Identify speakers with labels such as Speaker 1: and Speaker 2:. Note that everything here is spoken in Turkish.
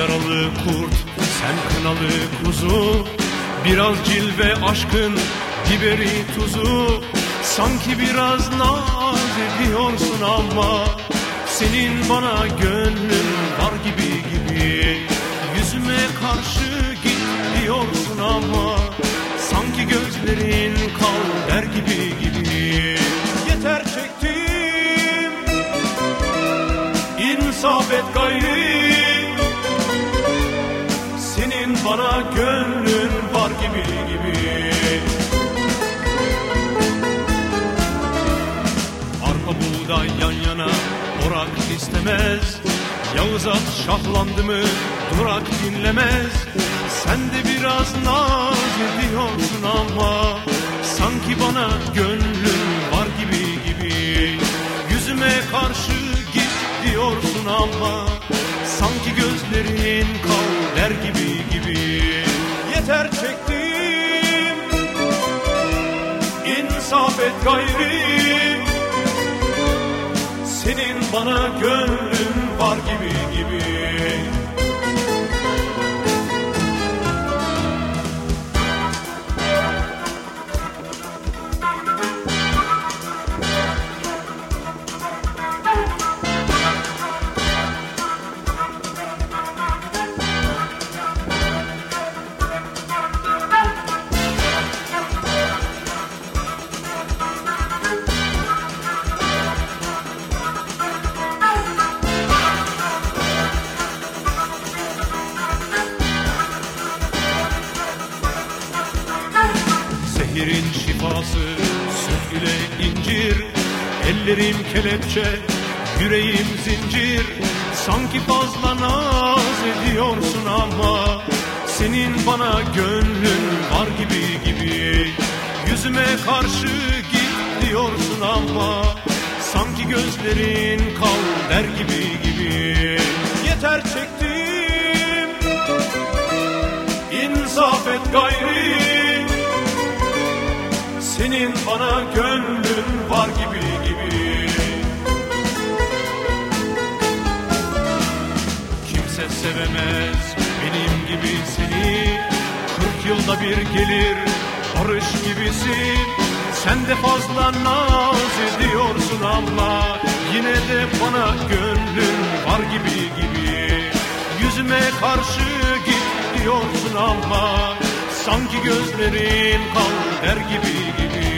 Speaker 1: Kınalı kurt, sen kınalı kuzu. Biraz cilve aşkın biberi tuzu. Sanki biraz naz ediyorsun ama Senin bana gönlün var gibi gibi. Yüzüme karşı git diyorsun ama Sanki gözlerin kal der gibi gibi. Yeter çektim İnsaf et gayri gönlün var gibi gibi. Arpa buğday yan yana orak istemez. Yağız at şahlandı mı durak dinlemez. Sen de biraz naz ediyorsun ama Sanki bana gönlün var gibi gibi. Yüzüme karşı git diyorsun ama Sanki gözlerin kal der gibi Yeter çektim. İnsaf et gayri. Senin bana gönlün var gibi gibi şifası süt ile incir. Ellerim kelepçe, yüreğim zincir. Sanki fazla naz ediyorsun ama Senin bana gönlün var gibi gibi. Yüzüme karşı git diyorsun ama Sanki gözlerin kal der gibi gibi senin bana gönlün var gibi gibi. Kimse sevemez benim gibi seni. Kırk yılda bir gelir barış gibisin Sen de fazla naz ediyorsun ama Yine de bana gönlün var gibi gibi. Yüzüme karşı git diyorsun ama Sanki gözlerin kal der gibi gibi